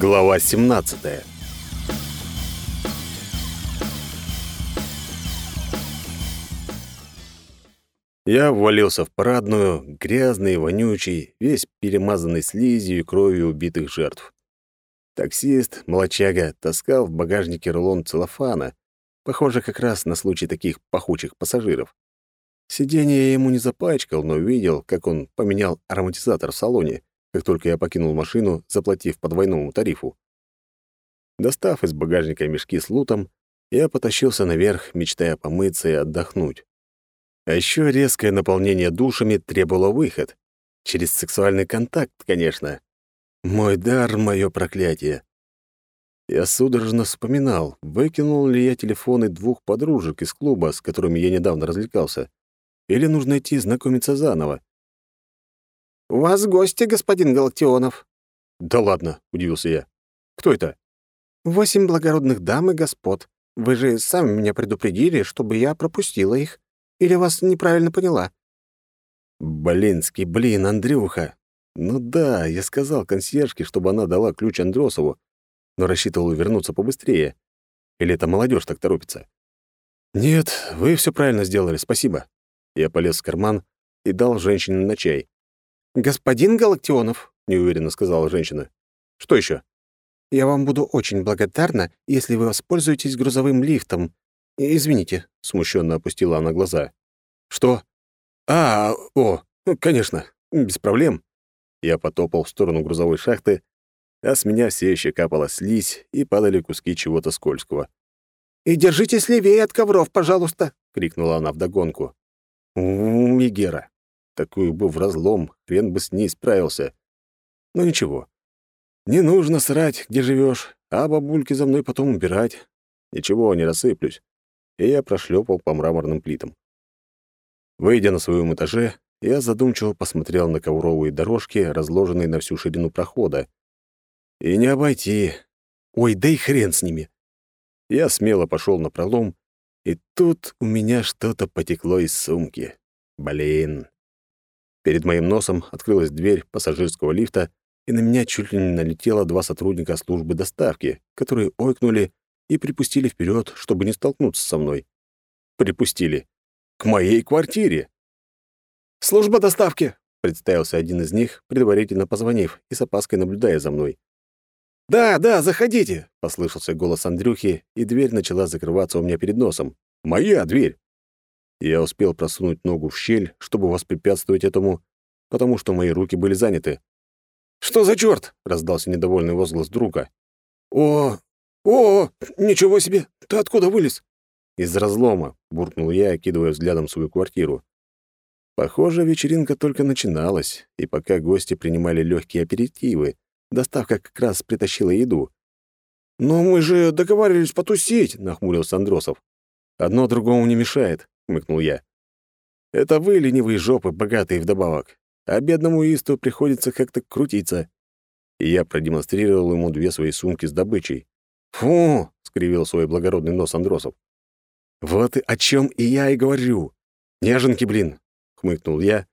Глава 17. Я ввалился в парадную, грязный вонючий, весь перемазанный слизью и кровью убитых жертв. Таксист, молочага, таскал в багажнике рулон целлофана, похоже как раз на случай таких пахучих пассажиров. Сиденье я ему не запачкал, но видел, как он поменял ароматизатор в салоне, как только я покинул машину, заплатив по двойному тарифу. Достав из багажника мешки с лутом, я потащился наверх, мечтая помыться и отдохнуть. А еще резкое наполнение душами требовало выход. Через сексуальный контакт, конечно. Мой дар — мое проклятие. Я судорожно вспоминал, выкинул ли я телефоны двух подружек из клуба, с которыми я недавно развлекался. Или нужно идти знакомиться заново? «У вас гости, господин Галактионов». «Да ладно», — удивился я. «Кто это?» «Восемь благородных дам и господ. Вы же сами меня предупредили, чтобы я пропустила их. Или вас неправильно поняла?» «Блинский блин, Андрюха. Ну да, я сказал консьержке, чтобы она дала ключ Андросову, но рассчитывал вернуться побыстрее. Или это молодежь так торопится?» «Нет, вы все правильно сделали, спасибо». Я полез в карман и дал женщине на чай. «Господин Галактионов», — неуверенно сказала женщина. «Что еще? «Я вам буду очень благодарна, если вы воспользуетесь грузовым лифтом. Извините», — смущенно опустила она глаза. «Что? А, о, конечно, без проблем». Я потопал в сторону грузовой шахты, а с меня все еще капала слизь и падали куски чего-то скользкого. «И держитесь левее от ковров, пожалуйста!» — крикнула она вдогонку. «У, Мегера! Такую бы в разлом, хрен бы с ней справился. Но ничего. Не нужно срать, где живешь, а бабульки за мной потом убирать. Ничего, не рассыплюсь. И я прошлепал по мраморным плитам. Выйдя на своем этаже, я задумчиво посмотрел на ковровые дорожки, разложенные на всю ширину прохода. И не обойти. Ой, да и хрен с ними. Я смело пошел на пролом, и тут у меня что-то потекло из сумки. Блин. Перед моим носом открылась дверь пассажирского лифта, и на меня чуть ли не налетело два сотрудника службы доставки, которые ойкнули и припустили вперед, чтобы не столкнуться со мной. Припустили. К моей квартире. «Служба доставки!» — представился один из них, предварительно позвонив и с опаской наблюдая за мной. «Да, да, заходите!» — послышался голос Андрюхи, и дверь начала закрываться у меня перед носом. «Моя дверь!» Я успел просунуть ногу в щель, чтобы воспрепятствовать этому, потому что мои руки были заняты. «Что за чёрт?» — раздался недовольный возглас друга. «О, о, ничего себе! Ты откуда вылез?» «Из разлома», — буркнул я, окидывая взглядом свою квартиру. Похоже, вечеринка только начиналась, и пока гости принимали легкие аперитивы, доставка как раз притащила еду. «Но мы же договаривались потусить», — нахмурился Андросов. «Одно другому не мешает хмыкнул я. Это вы, ленивые жопы, богатые вдобавок. А бедному исту приходится как-то крутиться. И я продемонстрировал ему две свои сумки с добычей. «Фу!» — скривил свой благородный нос Андросов. «Вот о чем и я и говорю. Неженки, блин!» — хмыкнул я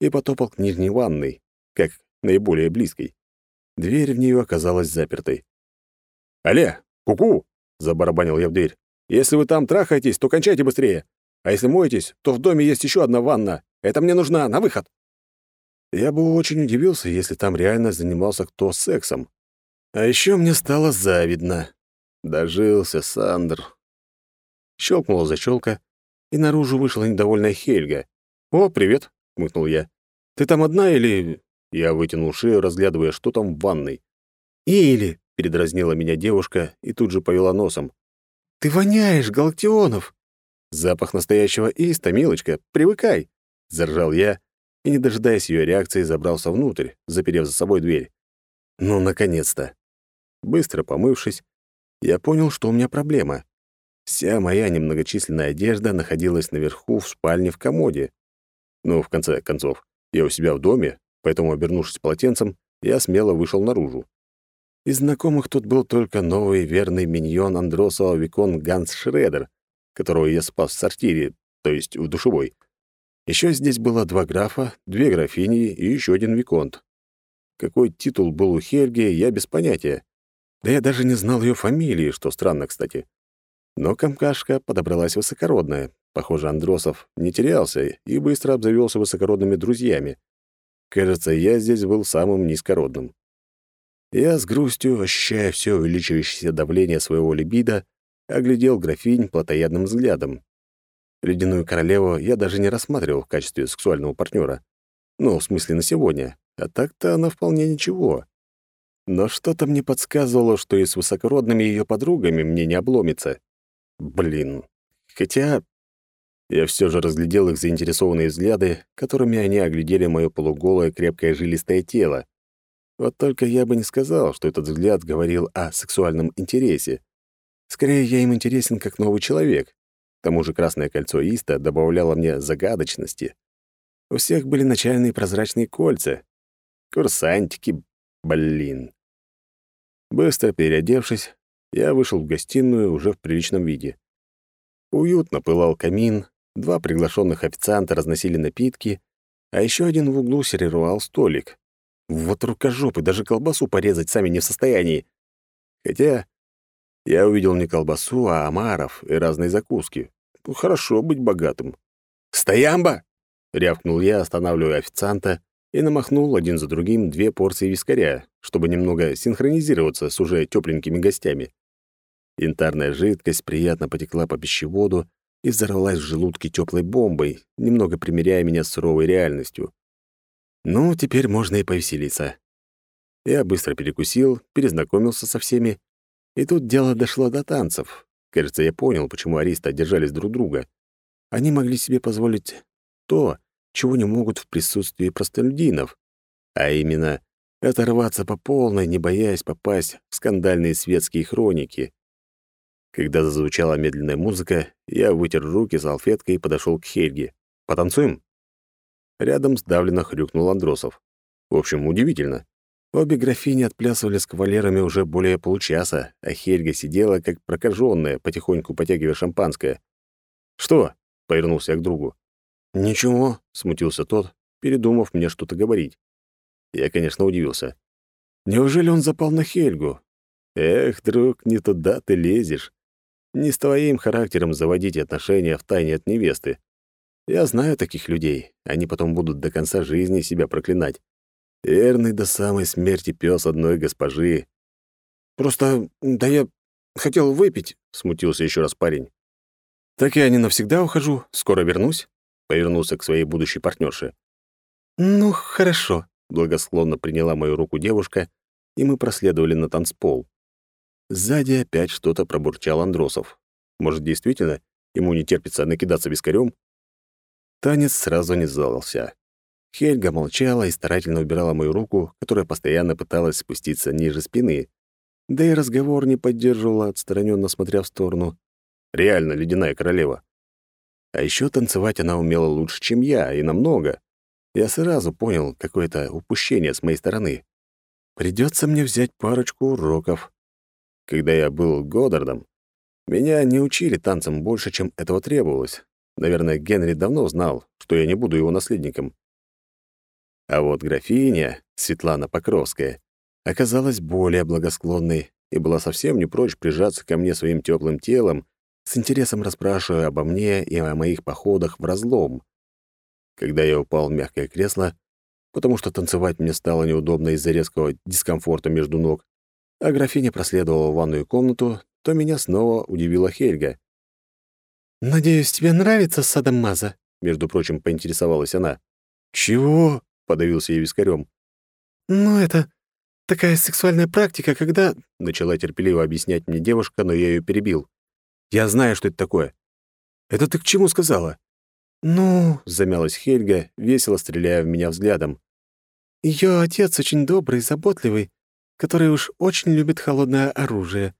и потопал к нижней ванной, как наиболее близкой. Дверь в нее оказалась запертой. «Алле, ку-ку!» — забарабанил я в дверь. «Если вы там трахаетесь, то кончайте быстрее. А если моетесь, то в доме есть еще одна ванна. Это мне нужна, на выход!» Я бы очень удивился, если там реально занимался кто сексом. А еще мне стало завидно. Дожился Сандр. Щелкнула защелка, и наружу вышла недовольная Хельга. «О, привет!» — хмыкнул я. «Ты там одна или...» Я вытянул шею, разглядывая, что там в ванной. «Или...» — передразнила меня девушка и тут же повела носом. «Ты воняешь, Галактионов!» «Запах настоящего иста, милочка, привыкай!» — заржал я и, не дожидаясь ее реакции, забрался внутрь, заперев за собой дверь. «Ну, наконец-то!» Быстро помывшись, я понял, что у меня проблема. Вся моя немногочисленная одежда находилась наверху в спальне в комоде. Ну, в конце концов, я у себя в доме, поэтому, обернувшись полотенцем, я смело вышел наружу. Из знакомых тут был только новый верный миньон Андросова Викон Ганс Шредер, которого я спас в сортире, то есть в душевой. Еще здесь было два графа, две графини и еще один виконт. Какой титул был у Хельги, я без понятия. Да я даже не знал ее фамилии, что странно, кстати. Но комкашка подобралась высокородная. Похоже, Андросов не терялся и быстро обзавелся высокородными друзьями. Кажется, я здесь был самым низкородным. Я с грустью, ощущая все увеличивающееся давление своего либидо, оглядел графинь плотоядным взглядом. Ледяную королеву я даже не рассматривал в качестве сексуального партнера. Ну, в смысле, на сегодня. А так-то она вполне ничего. Но что-то мне подсказывало, что и с высокородными ее подругами мне не обломится. Блин. Хотя я все же разглядел их заинтересованные взгляды, которыми они оглядели мое полуголое крепкое жилистое тело. Вот только я бы не сказал, что этот взгляд говорил о сексуальном интересе. Скорее, я им интересен как новый человек. К тому же красное кольцо Иста добавляло мне загадочности. У всех были начальные прозрачные кольца. Курсантики, блин. Быстро переодевшись, я вышел в гостиную уже в приличном виде. Уютно пылал камин, два приглашенных официанта разносили напитки, а еще один в углу сервировал столик. Вот рукожопы, даже колбасу порезать сами не в состоянии. Хотя я увидел не колбасу, а омаров и разные закуски. Хорошо быть богатым. «Стоямба!» — рявкнул я, останавливая официанта, и намахнул один за другим две порции вискаря, чтобы немного синхронизироваться с уже тепленькими гостями. Янтарная жидкость приятно потекла по пищеводу и взорвалась в желудке теплой бомбой, немного примеряя меня с суровой реальностью. Ну, теперь можно и повеселиться. Я быстро перекусил, перезнакомился со всеми, и тут дело дошло до танцев. Кажется, я понял, почему аристы держались друг друга. Они могли себе позволить то, чего не могут в присутствии простолюдинов, а именно оторваться по полной, не боясь попасть в скандальные светские хроники. Когда зазвучала медленная музыка, я вытер руки салфеткой и подошел к Хельге. «Потанцуем?» Рядом сдавленно хрюкнул Андросов. В общем, удивительно. Обе графини отплясывали с кавалерами уже более получаса, а Хельга сидела как прокаженная, потихоньку потягивая шампанское. «Что?» — повернулся я к другу. «Ничего», — смутился тот, передумав мне что-то говорить. Я, конечно, удивился. «Неужели он запал на Хельгу? Эх, друг, не туда ты лезешь. Не с твоим характером заводить отношения в тайне от невесты. Я знаю таких людей. Они потом будут до конца жизни себя проклинать. Верный до самой смерти пес одной госпожи. Просто, да я хотел выпить, смутился еще раз парень. Так я не навсегда ухожу, скоро вернусь, повернулся к своей будущей партнерше. Ну, хорошо, благосклонно приняла мою руку девушка, и мы проследовали на танцпол. Сзади опять что-то пробурчал Андросов. Может, действительно, ему не терпится накидаться вискарем? Танец сразу не задался. Хельга молчала и старательно убирала мою руку, которая постоянно пыталась спуститься ниже спины. Да и разговор не поддерживала, отстраненно смотря в сторону. Реально ледяная королева. А еще танцевать она умела лучше, чем я, и намного. Я сразу понял какое-то упущение с моей стороны. Придется мне взять парочку уроков. Когда я был Годдардом, меня не учили танцам больше, чем этого требовалось, Наверное, Генри давно знал, что я не буду его наследником. А вот графиня, Светлана Покровская, оказалась более благосклонной и была совсем не прочь прижаться ко мне своим теплым телом, с интересом расспрашивая обо мне и о моих походах в разлом. Когда я упал в мягкое кресло, потому что танцевать мне стало неудобно из-за резкого дискомфорта между ног, а графиня проследовала в ванную комнату, то меня снова удивила Хельга. «Надеюсь, тебе нравится садомаза?» — между прочим, поинтересовалась она. «Чего?» — подавился я вискарем. «Ну, это такая сексуальная практика, когда...» — начала терпеливо объяснять мне девушка, но я ее перебил. «Я знаю, что это такое». «Это ты к чему сказала?» «Ну...» — замялась Хельга, весело стреляя в меня взглядом. Ее отец очень добрый и заботливый, который уж очень любит холодное оружие.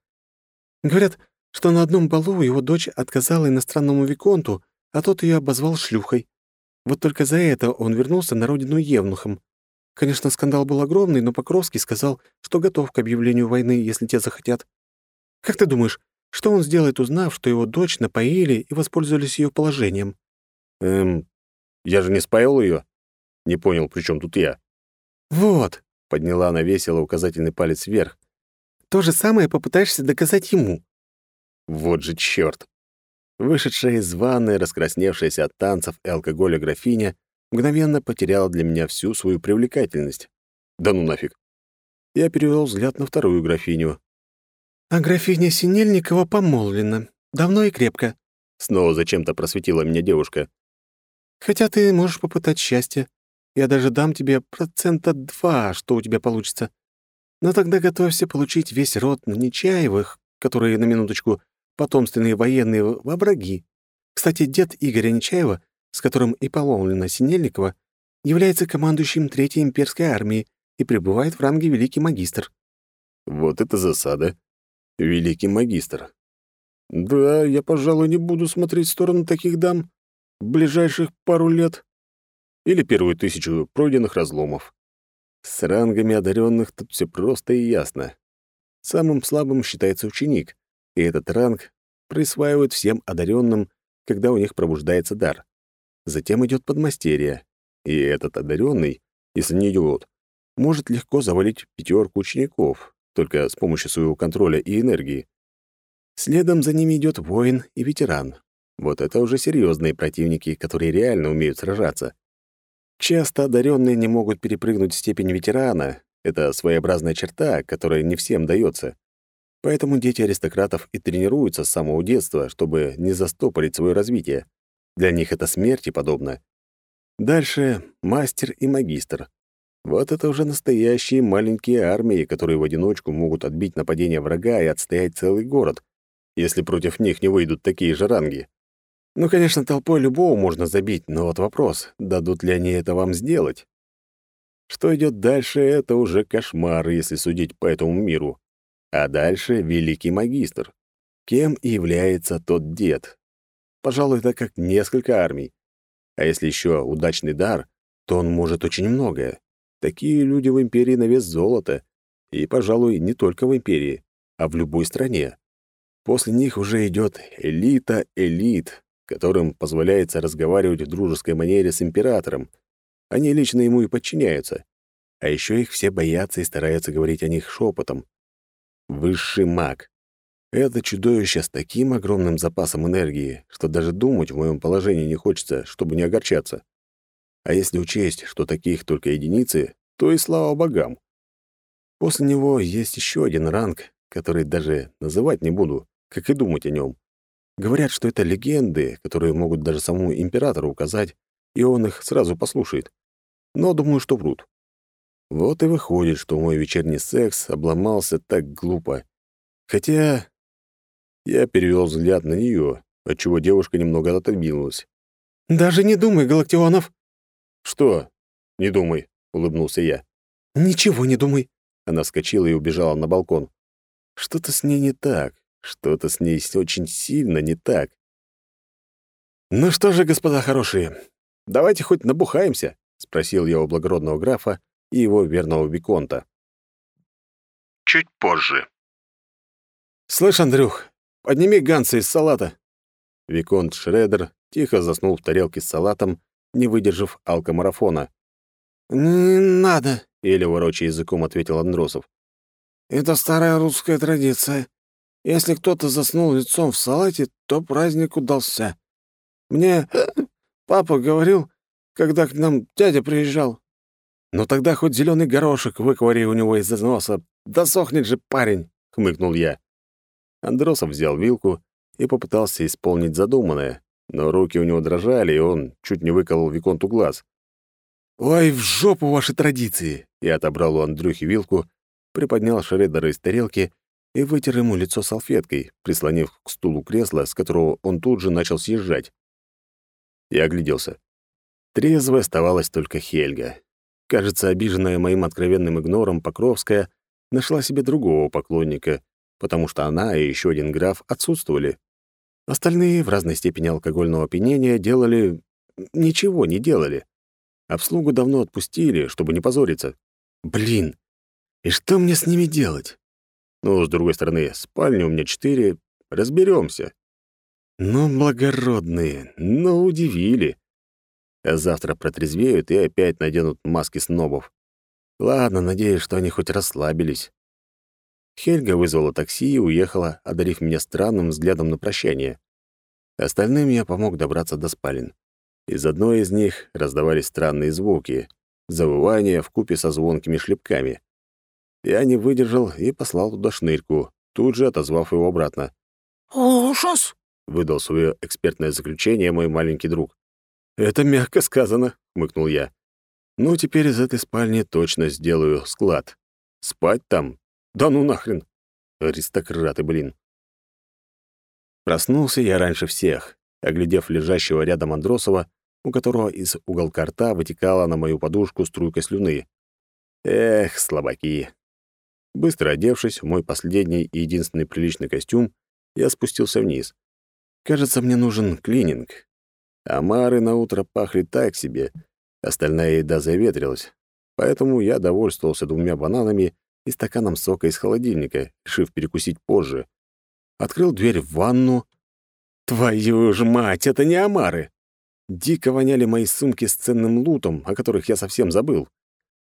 Говорят, что на одном балу его дочь отказала иностранному виконту, а тот ее обозвал шлюхой. Вот только за это он вернулся на родину евнухом. Конечно, скандал был огромный, но Покровский сказал, что готов к объявлению войны, если те захотят. Как ты думаешь, что он сделает, узнав, что его дочь напоили и воспользовались ее положением? Эм, я же не споил ее. Не понял, при чем тут я. Вот, подняла она весело указательный палец вверх. то же самое попытаешься доказать ему». Вот же чёрт! Вышедшая из ванны, раскрасневшаяся от танцев и алкоголя графиня, мгновенно потеряла для меня всю свою привлекательность. Да ну нафиг. Я перевел взгляд на вторую графиню. «А графиня Синельникова помолвлена. Давно и крепко». Снова зачем-то просветила меня девушка. «Хотя ты можешь попытать счастье. Я даже дам тебе процента два, что у тебя получится. Но тогда готовься получить весь род Нечаевых, которые, на минуточку, потомственные военные во враги. Кстати, дед Игоря Нечаева, с которым и поломлена Синельникова, является командующим Третьей имперской армии и пребывает в ранге Великий Магистр». Вот это засада. Великий Магистр. Да, я, пожалуй, не буду смотреть в сторону таких дам в ближайших пару лет или первую тысячу пройденных разломов. С рангами одаренных тут все просто и ясно. Самым слабым считается ученик, и этот ранг присваивают всем одаренным, когда у них пробуждается дар. Затем идет подмастерье, и этот одаренный, если не идиот, может легко завалить пятерку учеников, только с помощью своего контроля и энергии. Следом за ними идет воин и ветеран. Вот это уже серьезные противники, которые реально умеют сражаться. Часто одаренные не могут перепрыгнуть степень ветерана. Это своеобразная черта, которая не всем дается. Поэтому дети аристократов и тренируются с самого детства, чтобы не застопорить свое развитие. Для них это смерти подобно. Дальше мастер и магистр. Вот это уже настоящие маленькие армии, которые в одиночку могут отбить нападение врага и отстоять целый город, если против них не выйдут такие же ранги. Ну, конечно, толпой любого можно забить, но вот вопрос, дадут ли они это вам сделать? Что идет дальше, это уже кошмар, если судить по этому миру. А дальше великий магистр. Кем и является тот дед? Пожалуй, это как несколько армий. А если еще удачный дар, то он может очень многое. Такие люди в империи на вес золота. И, пожалуй, не только в империи, а в любой стране. После них уже идет элита элит, которым позволяется разговаривать в дружеской манере с императором. Они лично ему и подчиняются. А еще их все боятся и стараются говорить о них шепотом. Высший маг. Это чудовище с таким огромным запасом энергии, что даже думать в моем положении не хочется, чтобы не огорчаться. А если учесть, что таких только единицы, то и слава богам. После него есть еще один ранг, который даже называть не буду, как и думать о нем. Говорят, что это легенды, которые могут даже самому императору указать, и он их сразу послушает. Но думаю, что врут. Вот и выходит, что мой вечерний секс обломался так глупо. Хотя я перевел взгляд на нее, отчего девушка немного отодвинулась. «Даже не думай, Галактионов!» «Что? Не думай», — улыбнулся я. «Ничего не думай». Она вскочила и убежала на балкон. Что-то с ней не так. Что-то с ней очень сильно не так. «Ну что же, господа хорошие, давайте хоть набухаемся», — спросил я у благородного графа и его верного виконта. Чуть позже. «Слышь, Андрюх, подними Ганса из салата». Виконт Шредер тихо заснул в тарелке с салатом, не выдержав алкомарафона. «Не надо», — еле ворочая языком ответил Андросов. «Это старая русская традиция. Если кто-то заснул лицом в салате, то праздник удался. Мне папа говорил, когда к нам дядя приезжал. «Ну тогда хоть зеленый горошек выковыри у него из носа. Досохнет же парень!» — хмыкнул я. Андросов взял вилку и попытался исполнить задуманное, но руки у него дрожали, и он чуть не выколол Виконту глаз. «Ой, в жопу ваши традиции!» Я отобрал у Андрюхи вилку, приподнял Шреддера из тарелки и вытер ему лицо салфеткой, прислонив к стулу кресло, с которого он тут же начал съезжать. Я огляделся. Трезвой оставалась только Хельга. Кажется, обиженная моим откровенным игнором Покровская нашла себе другого поклонника, потому что она и еще один граф отсутствовали. Остальные в разной степени алкогольного опьянения делали... ничего не делали. Обслугу давно отпустили, чтобы не позориться. Блин, и что мне с ними делать? Ну, с другой стороны, спальни у меня четыре, разберемся. Ну, благородные, ну, удивили. А завтра протрезвеют и опять наденут маски снобов. Ладно, надеюсь, что они хоть расслабились. Хельга вызвала такси и уехала, одарив меня странным взглядом на прощание. Остальным я помог добраться до спален. Из одной из них раздавались странные звуки, завывания вкупе со звонкими шлепками. Я не выдержал и послал туда шнырьку, тут же отозвав его обратно. «Ужас!» — выдал свое экспертное заключение мой маленький друг. «Это мягко сказано», — хмыкнул я. «Ну, теперь из этой спальни точно сделаю склад. Спать там? Да ну нахрен! Аристократы, блин!» Проснулся я раньше всех, оглядев лежащего рядом Андросова, у которого из уголка рта вытекала на мою подушку струйка слюны. Эх, слабаки. Быстро одевшись в мой последний и единственный приличный костюм, я спустился вниз. Кажется, мне нужен клининг. Омары на утро пахли так себе, остальная еда заветрилась. Поэтому я довольствовался двумя бананами и стаканом сока из холодильника, решив перекусить позже. Открыл дверь в ванну. Твою ж мать, это не омары! Дико воняли мои сумки с ценным лутом, о которых я совсем забыл.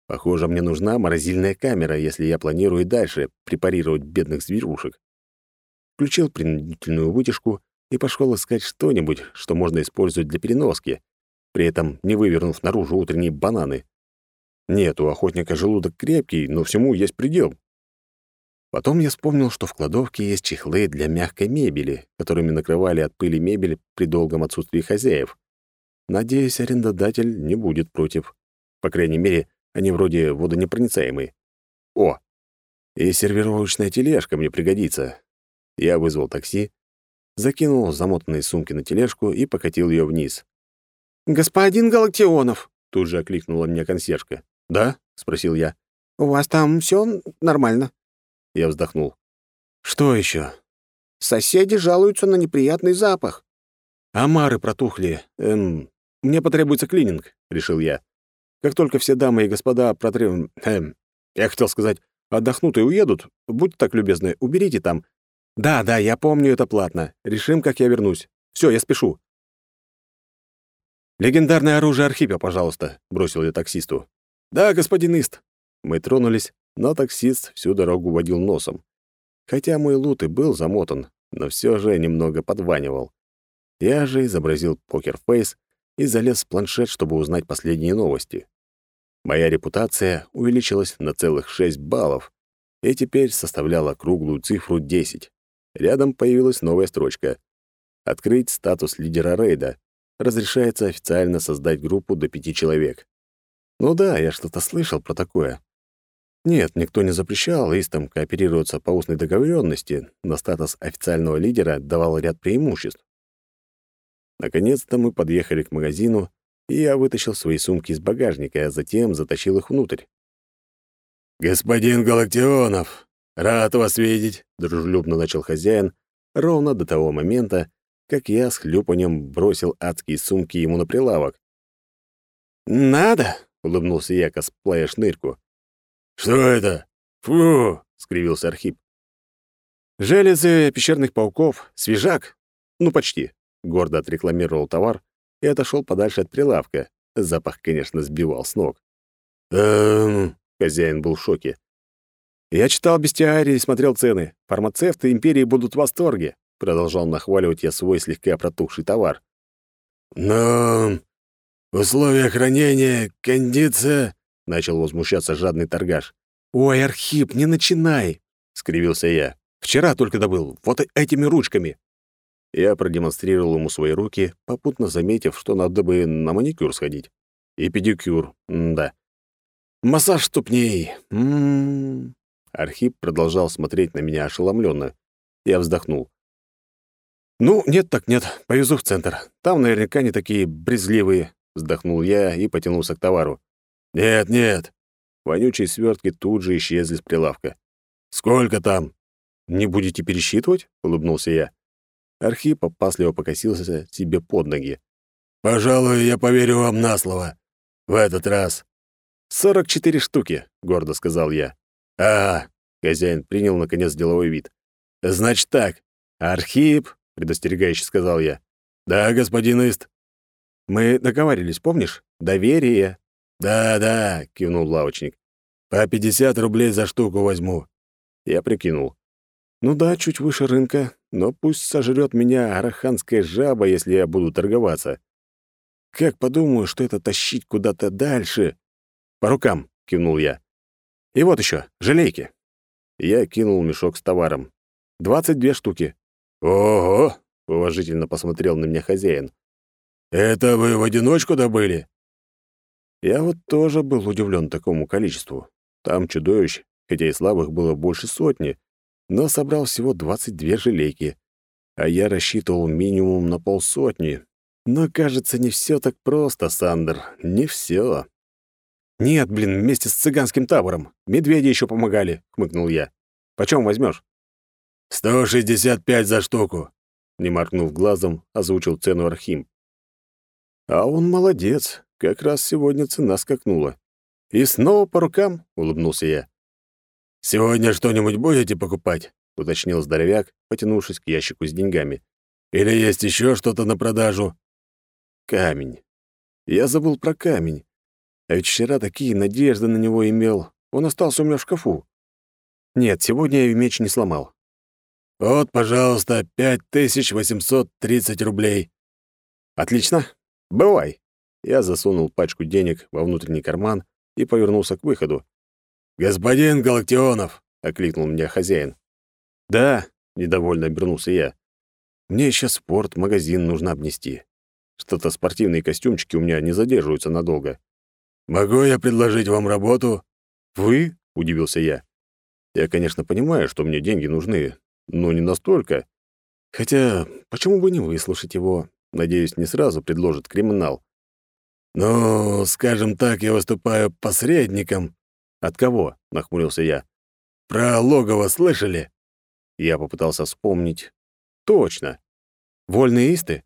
Похоже, мне нужна морозильная камера, если я планирую дальше препарировать бедных зверушек. Включил принудительную вытяжку и пошел искать что-нибудь, что можно использовать для переноски, при этом не вывернув наружу утренние бананы. Нет, у охотника желудок крепкий, но всему есть предел. Потом я вспомнил, что в кладовке есть чехлы для мягкой мебели, которыми накрывали от пыли мебель при долгом отсутствии хозяев. Надеюсь, арендодатель не будет против. По крайней мере, они вроде водонепроницаемые. О, и сервировочная тележка мне пригодится. Я вызвал такси, закинул замотанные сумки на тележку и покатил ее вниз. «Господин Галактионов!» — тут же окликнула меня консьержка. «Да?» — спросил я. «У вас там все нормально?» Я вздохнул. «Что еще? «Соседи жалуются на неприятный запах». «Омары протухли. Эм, мне потребуется клининг», — решил я. «Как только все дамы и господа протрем... Эм, я хотел сказать, отдохнут и уедут, будьте так любезны, уберите там. Да, да, я помню, это платно. Решим, как я вернусь. Все, я спешу». «Легендарное оружие Архипа, пожалуйста», — бросил я таксисту. «Да, господин Ист». Мы тронулись, но таксист всю дорогу водил носом. Хотя мой лут и был замотан, но все же немного подванивал. Я же изобразил покерфейс и залез в планшет, чтобы узнать последние новости. Моя репутация увеличилась на целых 6 баллов и теперь составляла круглую цифру 10. Рядом появилась новая строчка. «Открыть статус лидера рейда. Разрешается официально создать группу до пяти человек». Ну да, я что-то слышал про такое. Нет, никто не запрещал истам кооперироваться по устной договоренности, но статус официального лидера давал ряд преимуществ. Наконец-то мы подъехали к магазину, и я вытащил свои сумки из багажника, а затем затащил их внутрь. «Господин Галактионов, рад вас видеть», — дружелюбно начал хозяин, ровно до того момента, как я с хлюпанием бросил адские сумки ему на прилавок. «Надо!» — улыбнулся я, косплея шнырьку. «Что это? Фу!» — скривился Архип. «Железы пещерных пауков, свежак. Ну, почти», — гордо отрекламировал товар и отошел подальше от прилавка. Запах, конечно, сбивал с ног. «Эм...» — хозяин был в шоке. «Я читал бестиарий и смотрел цены. Фармацевты Империи будут в восторге», — продолжал нахваливать я свой слегка протухший товар. «Но условия хранения, кондиция...» — начал возмущаться жадный торгаш. «Ой, Архип, не начинай!» — скривился я. «Вчера только добыл, вот этими ручками». Я продемонстрировал ему свои руки, попутно заметив, что надо бы на маникюр сходить. И педикюр, М да. Массаж ступней. М -м -м. Архип продолжал смотреть на меня ошеломленно. Я вздохнул. «Ну, нет так нет, повезу в центр. Там наверняка не такие брезгливые», — вздохнул я и потянулся к товару. «Нет, нет». Вонючие свертки тут же исчезли с прилавка. «Сколько там?» «Не будете пересчитывать?» — улыбнулся я. Архип опасливо покосился себе под ноги. «Пожалуй, я поверю вам на слово. В этот раз». «Сорок четыре штуки», — гордо сказал я. «А, хозяин принял, наконец, деловой вид. «Значит так, Архип», — предостерегающе сказал я. «Да, господин Ист». «Мы договаривались, помнишь? Доверие». «Да, да», — кивнул лавочник. «По пятьдесят рублей за штуку возьму. Я прикинул. Ну да, чуть выше рынка, но пусть сожрет меня араханская жаба, если я буду торговаться. Как подумаю, что это тащить куда-то дальше. По рукам, кивнул я. И вот еще, желейки. Я кинул мешок с товаром. Двадцать две штуки. Ого! Уважительно посмотрел на меня хозяин. Это вы в одиночку добыли? Я вот тоже был удивлен такому количеству. Там чудовищ, хотя и слабых, было больше сотни, но собрал всего 22 желейки, а я рассчитывал минимум на полсотни. Но, кажется, не все так просто, Сандер, не все. «Нет, блин, вместе с цыганским табором. Медведи еще помогали», — хмыкнул я. «Почем возьмешь? «Сто шестьдесят пять за штуку», — не моргнув глазом, озвучил цену Архим. «А он молодец. Как раз сегодня цена скакнула. И снова по рукам?» — улыбнулся я. «Сегодня что-нибудь будете покупать?» — уточнил здоровяк, потянувшись к ящику с деньгами. «Или есть еще что-то на продажу?» «Камень. Я забыл про камень. А ведь вчера такие надежды на него имел. Он остался у меня в шкафу. Нет, сегодня я меч не сломал. «Вот, пожалуйста, пять тысяч восемьсот тридцать рублей». «Отлично. Бывай». Я засунул пачку денег во внутренний карман и повернулся к выходу. «Господин Галактионов!» — окликнул меня хозяин. «Да», — недовольно обернулся я. «Мне еще спорт, магазин нужно обнести. Что-то спортивные костюмчики у меня не задерживаются надолго». «Могу я предложить вам работу?» «Вы?» — удивился я. «Я, конечно, понимаю, что мне деньги нужны, но не настолько. Хотя, почему бы не выслушать его? Надеюсь, не сразу предложит криминал». «Ну, скажем так, я выступаю посредником», «От кого?» — нахмурился я. «Про логово слышали?» Я попытался вспомнить. «Точно! Вольные исты?»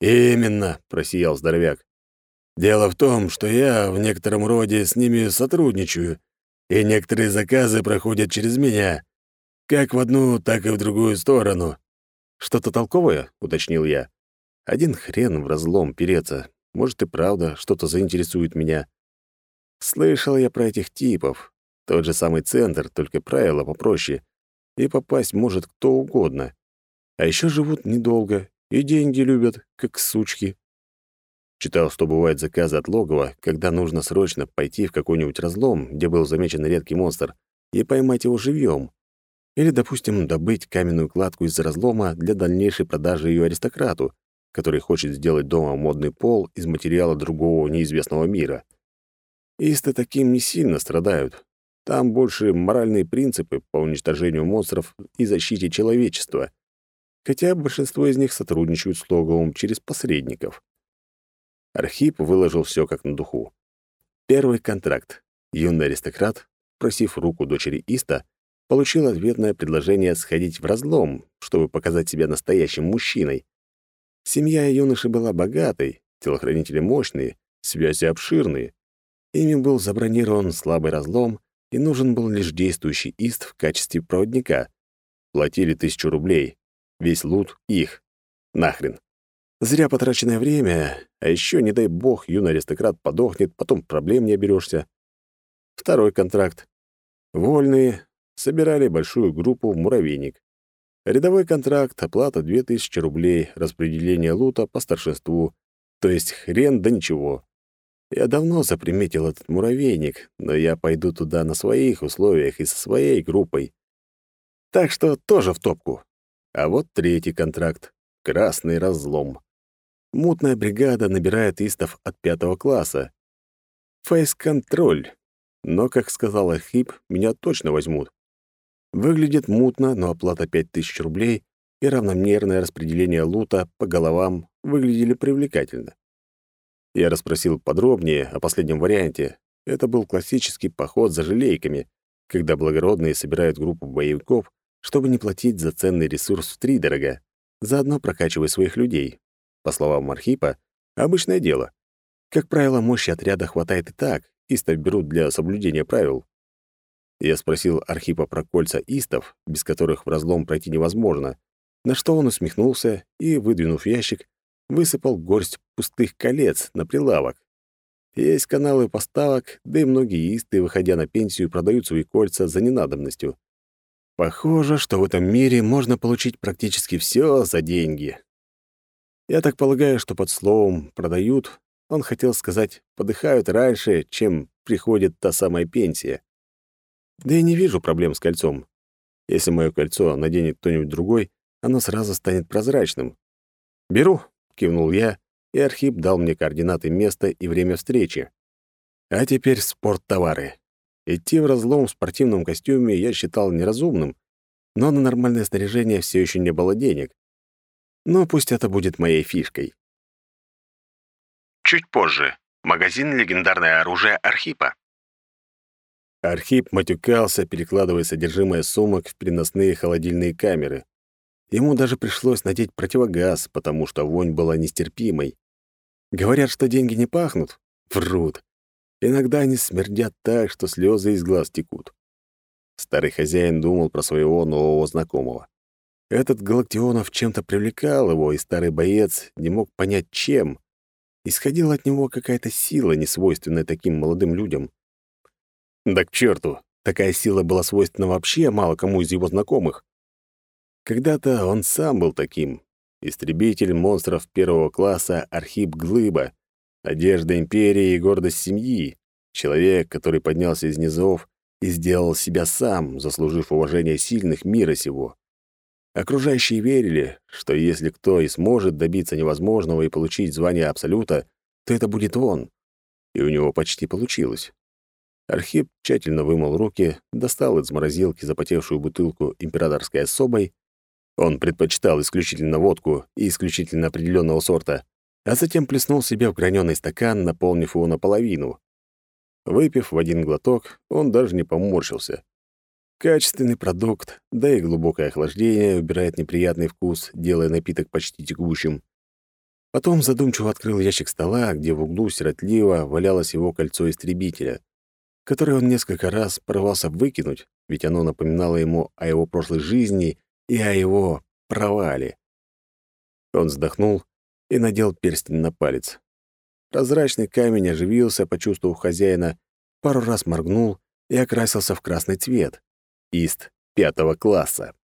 «Именно», — просиял здоровяк. «Дело в том, что я в некотором роде с ними сотрудничаю, и некоторые заказы проходят через меня, как в одну, так и в другую сторону». «Что-то толковое?» — уточнил я. «Один хрен в разлом переться. Может, и правда что-то заинтересует меня. Слышал я про этих типов. Тот же самый центр, только правила попроще. И попасть может кто угодно. А еще живут недолго и деньги любят, как сучки. Читал, что бывают заказы от логова, когда нужно срочно пойти в какой-нибудь разлом, где был замечен редкий монстр, и поймать его живьем. Или, допустим, добыть каменную кладку из разлома для дальнейшей продажи ее аристократу, который хочет сделать дома модный пол из материала другого неизвестного мира. Исты таким не сильно страдают. Там больше моральные принципы по уничтожению монстров и защите человечества. Хотя большинство из них сотрудничают с Логовым через посредников. Архип выложил все как на духу. Первый контракт. Юный аристократ, просив руку дочери Иста, получил ответное предложение сходить в разлом, чтобы показать себя настоящим мужчиной. Семья юноши была богатой, телохранители мощные, связи обширные. Ими был забронирован слабый разлом, и нужен был лишь действующий ист в качестве проводника. Платили тысячу рублей. Весь лут — их. Нахрен. Зря потраченное время, а еще, не дай бог, юный аристократ подохнет, потом проблем не оберешься. Второй контракт. Вольные собирали большую группу в муравейник. Рядовой контракт, оплата 2000 рублей, распределение лута по старшинству, то есть хрен да ничего. Я давно заприметил этот муравейник, но я пойду туда на своих условиях и со своей группой. Так что тоже в топку. А вот третий контракт — красный разлом. Мутная бригада набирает истов от пятого класса. Фейс-контроль. Но, как сказал Ахип, меня точно возьмут. Выглядит мутно, но оплата 5000 рублей и равномерное распределение лута по головам выглядели привлекательно. Я расспросил подробнее о последнем варианте. Это был классический поход за желейками, когда благородные собирают группу боевиков, чтобы не платить за ценный ресурс втридорога, заодно прокачивая своих людей. По словам Архипа, обычное дело. Как правило, мощи отряда хватает и так, истов берут для соблюдения правил. Я спросил Архипа про кольца истов, без которых в разлом пройти невозможно, на что он усмехнулся и, выдвинув ящик, высыпал горсть пустых колец на прилавок. Есть каналы поставок, да и многие исты, выходя на пенсию, продают свои кольца за ненадобностью. Похоже, что в этом мире можно получить практически все за деньги. Я так полагаю, что под словом «продают» он хотел сказать «подыхают раньше, чем приходит та самая пенсия». Да и не вижу проблем с кольцом. Если мое кольцо наденет кто-нибудь другой, оно сразу станет прозрачным. «Беру», — кивнул я, и Архип дал мне координаты места и время встречи. А теперь спорттовары. Идти в разлом в спортивном костюме я считал неразумным, но на нормальное снаряжение все еще не было денег. Но пусть это будет моей фишкой. Чуть позже. Магазин «Легендарное оружие Архипа». Архип матюкался, перекладывая содержимое сумок в переносные холодильные камеры. Ему даже пришлось надеть противогаз, потому что вонь была нестерпимой. Говорят, что деньги не пахнут? Врут. Иногда они смердят так, что слезы из глаз текут. Старый хозяин думал про своего нового знакомого. Этот Галактионов чем-то привлекал его, и старый боец не мог понять, чем. Исходила от него какая-то сила, несвойственная таким молодым людям. Да к черту! Такая сила была свойственна вообще мало кому из его знакомых. Когда-то он сам был таким. Истребитель монстров первого класса Архип Глыба, одежда империи и гордость семьи, человек, который поднялся из низов и сделал себя сам, заслужив уважение сильных мира сего. Окружающие верили, что если кто и сможет добиться невозможного и получить звание Абсолюта, то это будет он. И у него почти получилось. Архип тщательно вымыл руки, достал из морозилки запотевшую бутылку императорской особой. Он предпочитал исключительно водку и исключительно определенного сорта, а затем плеснул себе в граненый стакан, наполнив его наполовину. Выпив в один глоток, он даже не поморщился. Качественный продукт, да и глубокое охлаждение убирает неприятный вкус, делая напиток почти текущим. Потом задумчиво открыл ящик стола, где в углу сиротливо валялось его кольцо истребителя, которое он несколько раз порывался выкинуть, ведь оно напоминало ему о его прошлой жизни и о его провале. Он вздохнул и надел перстень на палец. Прозрачный камень оживился, почувствовав хозяина, пару раз моргнул и окрасился в красный цвет. Ист пятого класса.